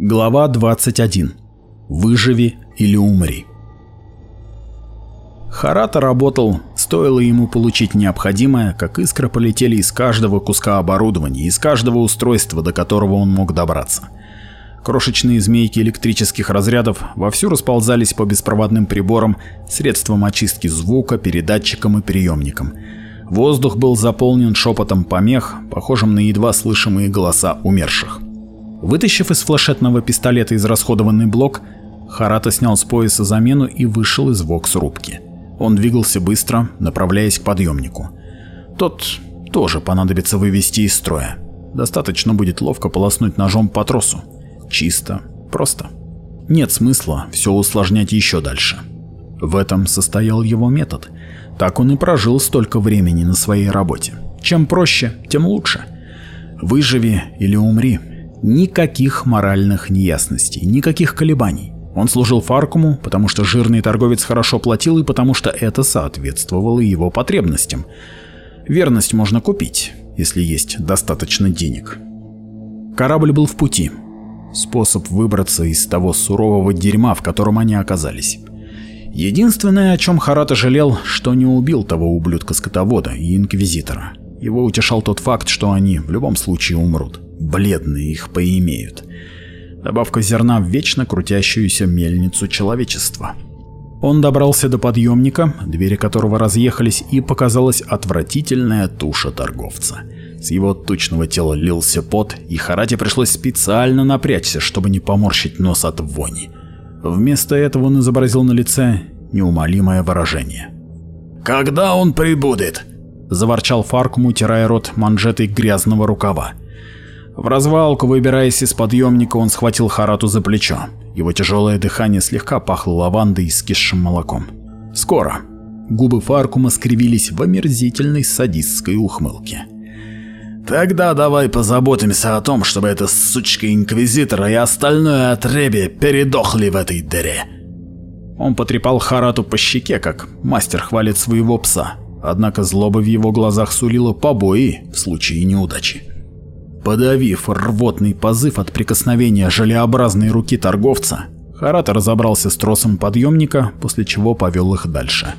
Глава 21. Выживи или умри. Харата работал, стоило ему получить необходимое, как искры полетели из каждого куска оборудования, из каждого устройства, до которого он мог добраться. Крошечные змейки электрических разрядов вовсю расползались по беспроводным приборам, средствам очистки звука, передатчикам и приемникам. Воздух был заполнен шепотом помех, похожим на едва слышимые голоса умерших. Вытащив из флашетного пистолета израсходованный блок, Харата снял с пояса замену и вышел из вокс-рубки. Он двигался быстро, направляясь к подъемнику. Тот тоже понадобится вывести из строя. Достаточно будет ловко полоснуть ножом по тросу. Чисто, просто. Нет смысла все усложнять еще дальше. В этом состоял его метод. Так он и прожил столько времени на своей работе. Чем проще, тем лучше. Выживи или умри. Никаких моральных неясностей, никаких колебаний. Он служил Фаркуму, потому что жирный торговец хорошо платил и потому что это соответствовало его потребностям. Верность можно купить, если есть достаточно денег. Корабль был в пути. Способ выбраться из того сурового дерьма, в котором они оказались. Единственное, о чем Харата жалел, что не убил того ублюдка-скотовода и инквизитора. Его утешал тот факт, что они в любом случае умрут. Бледные их поимеют. Добавка зерна в вечно крутящуюся мельницу человечества. Он добрался до подъемника, двери которого разъехались, и показалась отвратительная туша торговца. С его тучного тела лился пот, и Харате пришлось специально напрячься, чтобы не поморщить нос от вони. Вместо этого он изобразил на лице неумолимое выражение. «Когда он прибудет?» — заворчал Фаркум, утирая рот манжетой грязного рукава. В развалку, выбираясь из подъемника, он схватил Харату за плечо. Его тяжелое дыхание слегка пахло лавандой и скисшим молоком. «Скоро». Губы Фаркума скривились в омерзительной садистской ухмылке. «Тогда давай позаботимся о том, чтобы эта сучка-инквизитора и остальное отребье передохли в этой дыре». Он потрепал Харату по щеке, как мастер хвалит своего пса, Однако злоба в его глазах сулила побои в случае неудачи. Подавив рвотный позыв от прикосновения желеобразной руки торговца, Харат разобрался с тросом подъемника, после чего повел их дальше.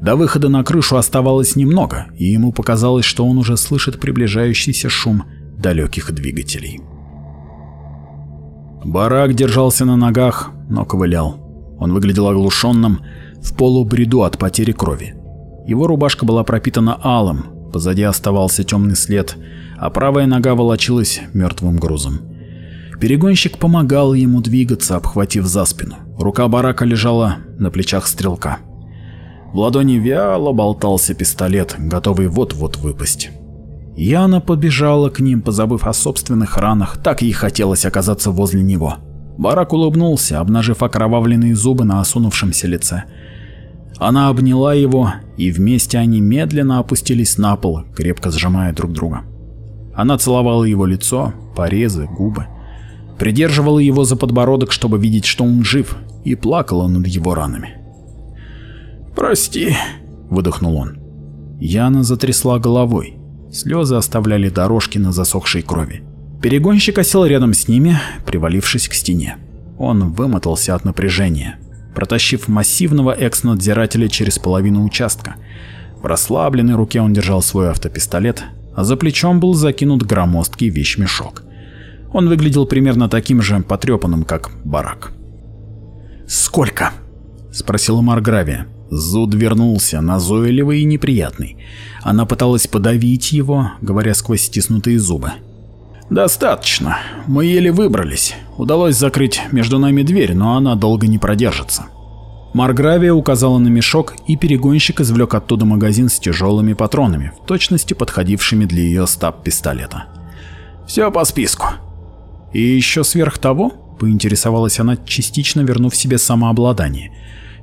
До выхода на крышу оставалось немного, и ему показалось, что он уже слышит приближающийся шум далеких двигателей. Барак держался на ногах, но ковылял. Он выглядел оглушенным, в полубреду от потери крови. Его рубашка была пропитана алым, позади оставался темный след, а правая нога волочилась мертвым грузом. Перегонщик помогал ему двигаться, обхватив за спину. Рука барака лежала на плечах стрелка. В ладони вяло болтался пистолет, готовый вот-вот выпасть. Яна побежала к ним, позабыв о собственных ранах, так ей хотелось оказаться возле него. Барак улыбнулся, обнажив окровавленные зубы на осунувшемся лице. Она обняла его, и вместе они медленно опустились на пол, крепко сжимая друг друга. Она целовала его лицо, порезы, губы, придерживала его за подбородок, чтобы видеть, что он жив, и плакала над его ранами. «Прости», — выдохнул он. Яна затрясла головой. Слезы оставляли дорожки на засохшей крови. Перегонщик осел рядом с ними, привалившись к стене. Он вымотался от напряжения, протащив массивного экс-надзирателя через половину участка. В расслабленной руке он держал свой автопистолет, а за плечом был закинут громоздкий вещмешок. Он выглядел примерно таким же потрепанным, как барак. «Сколько?» — спросила Маргравия. Зуд вернулся, назойливый и неприятный. Она пыталась подавить его, говоря сквозь стиснутые зубы. «Достаточно. Мы еле выбрались. Удалось закрыть между нами дверь, но она долго не продержится». Маргравия указала на мешок, и перегонщик извлек оттуда магазин с тяжелыми патронами, в точности подходившими для ее стаб пистолета. «Все по списку». «И еще сверх того?» – поинтересовалась она, частично вернув себе самообладание.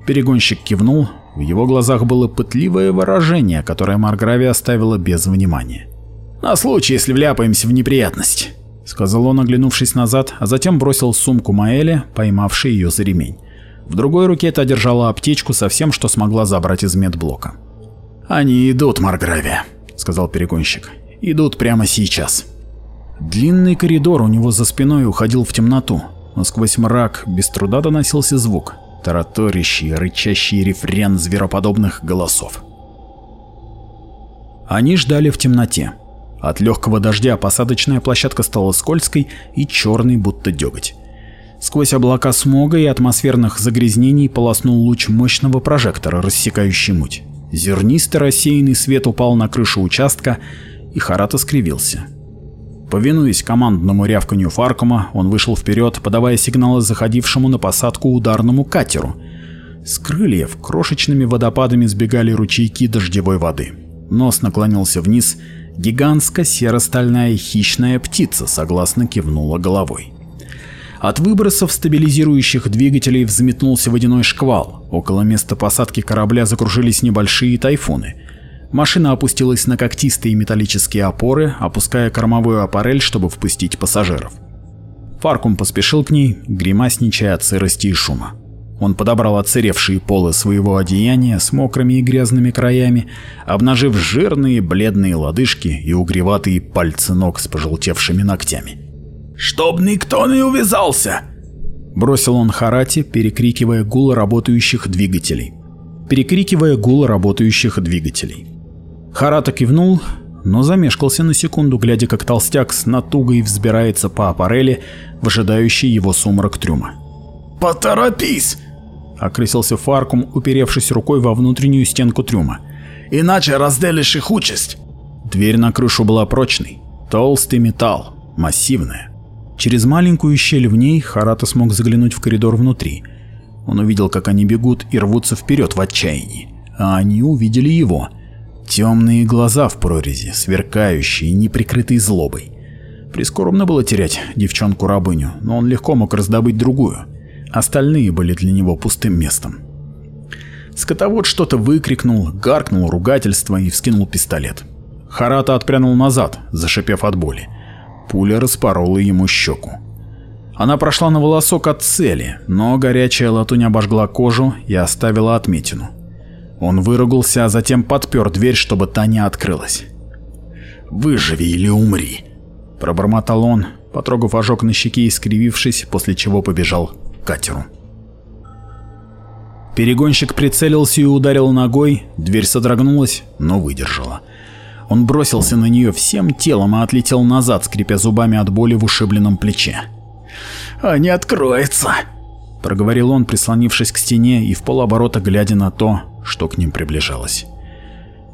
Перегонщик кивнул, в его глазах было пытливое выражение, которое Маргравия оставила без внимания. На случай, если вляпаемся в неприятность, сказал он, оглянувшись назад, а затем бросил сумку Маэле, поймавшей ее за ремень. В другой руке та держала аптечку со всем, что смогла забрать из медблока. Они идут, Маргравия, сказал перегонщик. Идут прямо сейчас. Длинный коридор у него за спиной уходил в темноту, но сквозь мрак без труда доносился звук, тараторящий, рычащий рефрен звероподобных голосов. Они ждали в темноте. От легкого дождя посадочная площадка стала скользкой и черной, будто деготь. Сквозь облака смога и атмосферных загрязнений полоснул луч мощного прожектора, рассекающий муть. Зернистый рассеянный свет упал на крышу участка, и Харата скривился. Повинуясь командному рявканью Фаркома, он вышел вперед, подавая сигналы заходившему на посадку ударному катеру. С крыльев крошечными водопадами сбегали ручейки дождевой воды. Нос наклонился вниз, Гигантская серо-стальная хищная птица согласно кивнула головой. От выбросов стабилизирующих двигателей взметнулся водяной шквал. Около места посадки корабля закружились небольшие тайфуны. Машина опустилась на когтистые металлические опоры, опуская кормовую аппарель, чтобы впустить пассажиров. Фаркум поспешил к ней, гримасничая от сырости и шума. Он подобрал отсыревшие полы своего одеяния с мокрыми и грязными краями, обнажив жирные бледные лодыжки и угреватые пальцы ног с пожелтевшими ногтями. «Чтоб никто не увязался!» Бросил он Харати, перекрикивая гул работающих двигателей. Перекрикивая гул работающих двигателей. Харата кивнул, но замешкался на секунду, глядя, как толстяк с натугой взбирается по аппарели, выжидающий его сумрак трюма. «Поторопись!» окрысился Фаркум, уперевшись рукой во внутреннюю стенку трюма. «Иначе разделишь их участь!» Дверь на крышу была прочной, толстый металл, массивная. Через маленькую щель в ней Харата смог заглянуть в коридор внутри. Он увидел, как они бегут и рвутся вперед в отчаянии, а они увидели его. Темные глаза в прорези, сверкающие, неприкрытые злобой. Прискорбно было терять девчонку-рабыню, но он легко мог раздобыть другую. Остальные были для него пустым местом. Скотовод что-то выкрикнул, гаркнул ругательство и вскинул пистолет. Харата отпрянул назад, зашипев от боли. Пуля распорола ему щеку. Она прошла на волосок от цели, но горячая латунь обожгла кожу и оставила отметину. Он выругался, а затем подпер дверь, чтобы та не открылась. «Выживи или умри!» – пробормотал он, потрогав ожог на щеке и скривившись, после чего побежал катеру. Перегонщик прицелился и ударил ногой, дверь содрогнулась, но выдержала. Он бросился на нее всем телом и отлетел назад, скрипя зубами от боли в ушибленном плече. «А не откроется!» – проговорил он, прислонившись к стене и в полоборота глядя на то, что к ним приближалось.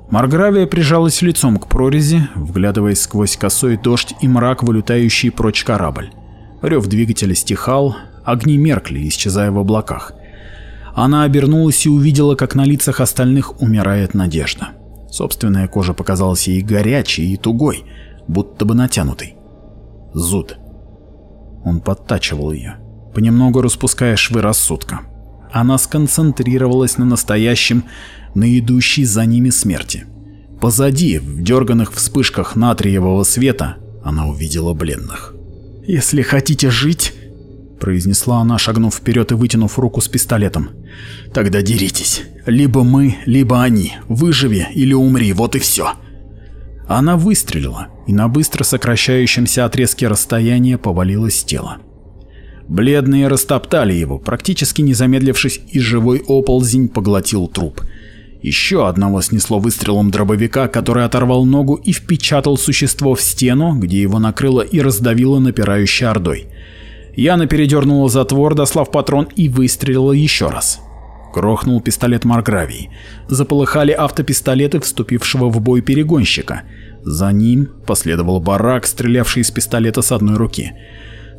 Маргравия прижалась лицом к прорези, вглядываясь сквозь косой дождь и мрак, вылетающий прочь корабль. Рев двигателя стихал, Огни меркли, исчезая в облаках. Она обернулась и увидела, как на лицах остальных умирает надежда. Собственная кожа показалась ей горячей и тугой, будто бы натянутой. Зуд. Он подтачивал ее, понемногу распуская швы рассудка. Она сконцентрировалась на настоящем, на идущей за ними смерти. Позади, в дерганных вспышках натриевого света, она увидела бледных. «Если хотите жить, произнесла она, шагнув вперед и вытянув руку с пистолетом. «Тогда деритесь. Либо мы, либо они. Выживи или умри, вот и все». Она выстрелила, и на быстро сокращающемся отрезке расстояния повалилось тело. Бледные растоптали его, практически не замедлившись, и живой оползень поглотил труп. Еще одного снесло выстрелом дробовика, который оторвал ногу и впечатал существо в стену, где его накрыло и раздавило напирающей ордой. Яна передернула затвор, дослав патрон и выстрелила еще раз. Грохнул пистолет Маргравии. Заполыхали автопистолеты вступившего в бой перегонщика. За ним последовал барак, стрелявший из пистолета с одной руки.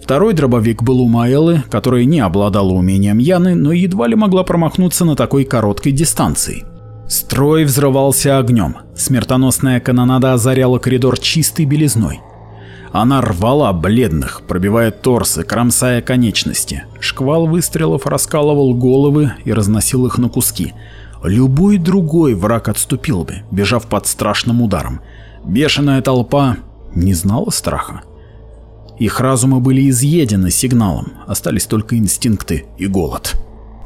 Второй дробовик был у Маэлы, которая не обладала умением Яны, но едва ли могла промахнуться на такой короткой дистанции. Строй взрывался огнем. Смертоносная канонада озаряла коридор чистой белизной. Она рвала бледных, пробивая торсы, кромсая конечности. Шквал выстрелов раскалывал головы и разносил их на куски. Любой другой враг отступил бы, бежав под страшным ударом. Бешеная толпа не знала страха. Их разумы были изъедены сигналом, остались только инстинкты и голод.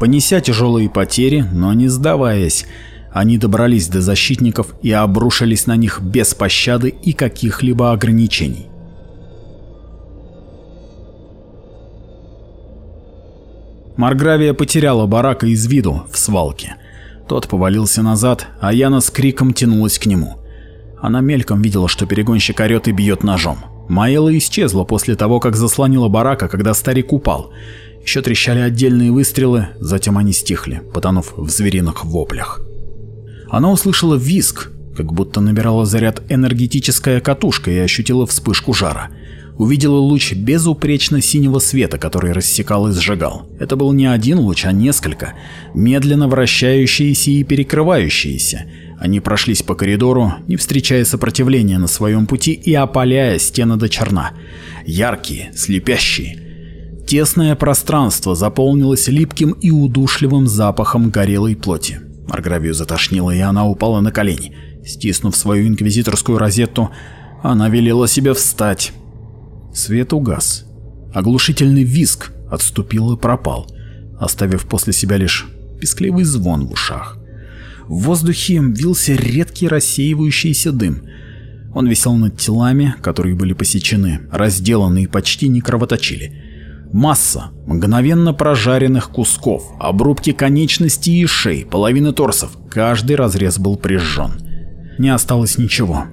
Понеся тяжелые потери, но не сдаваясь, они добрались до защитников и обрушились на них без пощады и каких-либо ограничений. Маргравия потеряла барака из виду в свалке. Тот повалился назад, а Яна с криком тянулась к нему. Она мельком видела, что перегонщик орёт и бьет ножом. Маэла исчезла после того, как заслонила барака, когда старик упал. Еще трещали отдельные выстрелы, затем они стихли, потонув в звериных воплях. Она услышала визг, как будто набирала заряд энергетическая катушка и ощутила вспышку жара увидела луч безупречно синего света, который рассекал и сжигал. Это был не один луч, а несколько, медленно вращающиеся и перекрывающиеся. Они прошлись по коридору, не встречая сопротивления на своем пути и опаляя стены до черна. Яркие, слепящие. Тесное пространство заполнилось липким и удушливым запахом горелой плоти. Маргравию затошнило, и она упала на колени. Стиснув свою инквизиторскую розетту, она велела себе встать. Свет угас. Оглушительный виск отступил и пропал, оставив после себя лишь пескливый звон в ушах. В воздухе вился редкий рассеивающийся дым. Он висел над телами, которые были посечены, разделаны и почти не кровоточили. Масса мгновенно прожаренных кусков, обрубки конечностей и шеи, половины торсов, каждый разрез был прижжен. Не осталось ничего.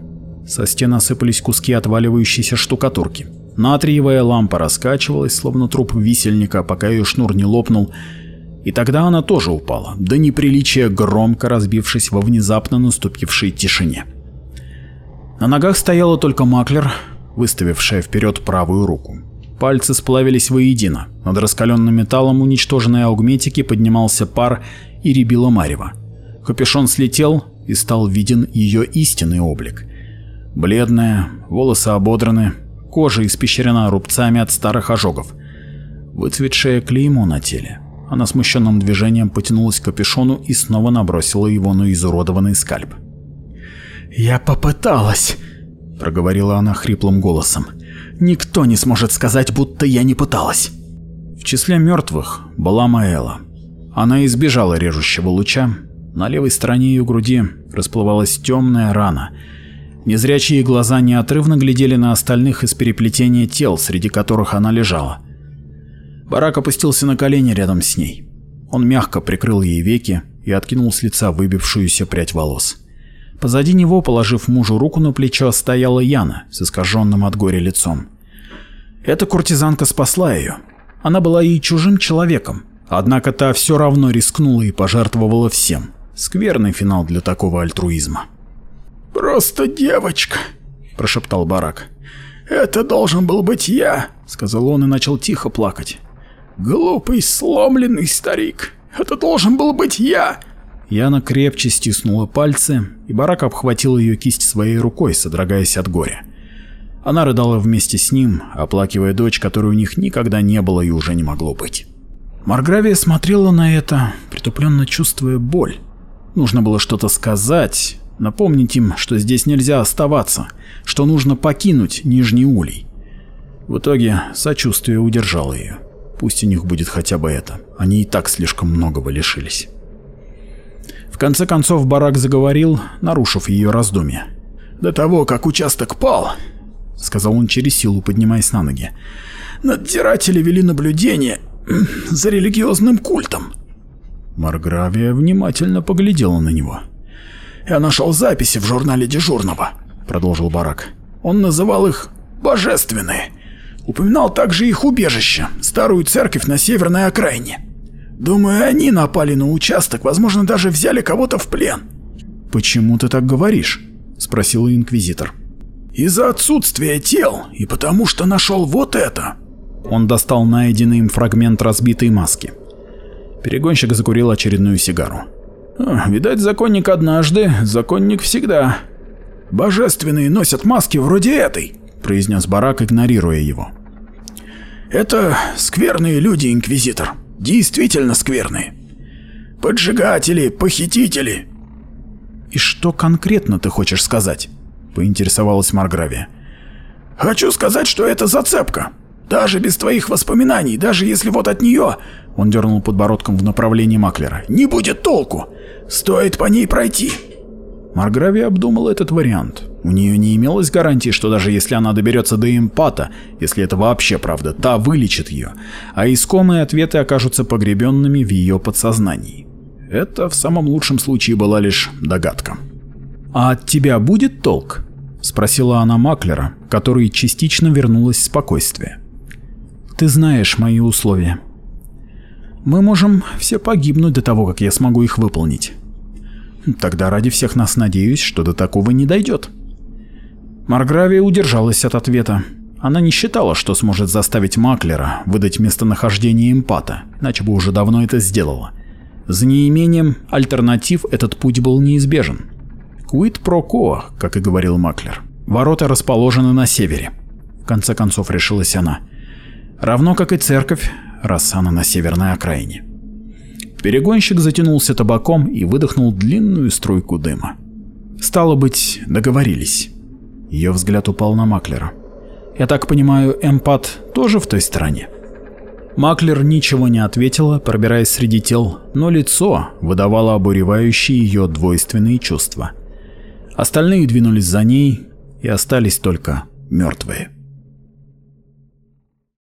Со стен осыпались куски отваливающейся штукатурки. Натриевая лампа раскачивалась, словно труп висельника, пока ее шнур не лопнул, и тогда она тоже упала, до неприличия громко разбившись во внезапно наступившей тишине. На ногах стояла только маклер, выставившая вперед правую руку. Пальцы сплавились воедино, над раскаленным металлом уничтоженной аугметики поднимался пар и рябило марево. Капюшон слетел, и стал виден ее истинный облик. Бледная, волосы ободраны, кожа испещрена рубцами от старых ожогов. Выцветшее клеймо на теле. Она смущенным движением потянулась к капюшону и снова набросила его на изуродованный скальп. «Я попыталась!» – проговорила она хриплым голосом. «Никто не сможет сказать, будто я не пыталась!» В числе мертвых была Маэла. Она избежала режущего луча. На левой стороне ее груди расплывалась темная рана – Незрячие глаза неотрывно глядели на остальных из переплетения тел, среди которых она лежала. Барак опустился на колени рядом с ней. Он мягко прикрыл ей веки и откинул с лица выбившуюся прядь волос. Позади него, положив мужу руку на плечо, стояла Яна с искаженным от горя лицом. Эта куртизанка спасла ее. Она была и чужим человеком, однако та все равно рискнула и пожертвовала всем. Скверный финал для такого альтруизма. «Просто девочка», – прошептал барак. «Это должен был быть я», – сказал он и начал тихо плакать. «Глупый, сломленный старик! Это должен был быть я!» Яна крепче стиснула пальцы, и барак обхватил ее кисть своей рукой, содрогаясь от горя. Она рыдала вместе с ним, оплакивая дочь, которой у них никогда не было и уже не могло быть. Маргравия смотрела на это, притупленно чувствуя боль. Нужно было что-то сказать, напомнить им, что здесь нельзя оставаться, что нужно покинуть Нижний Улей. В итоге сочувствие удержало ее. Пусть у них будет хотя бы это. Они и так слишком многого лишились. В конце концов Барак заговорил, нарушив ее раздумья. «До того, как участок пал, — сказал он через силу, поднимаясь на ноги, — надзиратели вели наблюдение за религиозным культом». Маргравия внимательно поглядела на него. Я нашел записи в журнале дежурного, продолжил Барак. Он называл их «божественные». Упоминал также их убежище, старую церковь на северной окраине. Думаю, они напали на участок, возможно, даже взяли кого-то в плен. «Почему ты так говоришь?» – спросил инквизитор. «Из-за отсутствия тел и потому что нашел вот это». Он достал найденный им фрагмент разбитой маски. Перегонщик закурил очередную сигару. А, видать, законник однажды, законник всегда. Божественные носят маски вроде этой, произнес Барак, игнорируя его. Это скверные люди, инквизитор. Действительно скверные. Поджигатели, похитители. И что конкретно ты хочешь сказать? поинтересовалась Маргравия. Хочу сказать, что это зацепка. Даже без твоих воспоминаний, даже если вот от нее...» Он дернул подбородком в направлении Маклера. «Не будет толку! Стоит по ней пройти!» Марграви обдумал этот вариант. У нее не имелось гарантии, что даже если она доберется до импата, если это вообще правда, та вылечит ее, а искомые ответы окажутся погребенными в ее подсознании. Это в самом лучшем случае была лишь догадка. «А от тебя будет толк?» – спросила она Маклера, который частично вернулось спокойствие. Ты знаешь мои условия. Мы можем все погибнуть до того, как я смогу их выполнить. Тогда ради всех нас надеюсь, что до такого не дойдет. Маргравия удержалась от ответа. Она не считала, что сможет заставить Маклера выдать местонахождение эмпата, иначе бы уже давно это сделала. За неимением альтернатив этот путь был неизбежен. Куит про ко, как и говорил Маклер. Ворота расположены на севере. В конце концов решилась она равно как и церковь Рассана на северной окраине. Перегонщик затянулся табаком и выдохнул длинную струйку дыма. Стало быть, договорились. Ее взгляд упал на Маклера. Я так понимаю, эмпат тоже в той стороне? Маклер ничего не ответила, пробираясь среди тел, но лицо выдавало обуревающие ее двойственные чувства. Остальные двинулись за ней, и остались только мертвые.